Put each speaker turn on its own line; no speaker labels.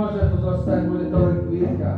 może pozostać monitorem klienta.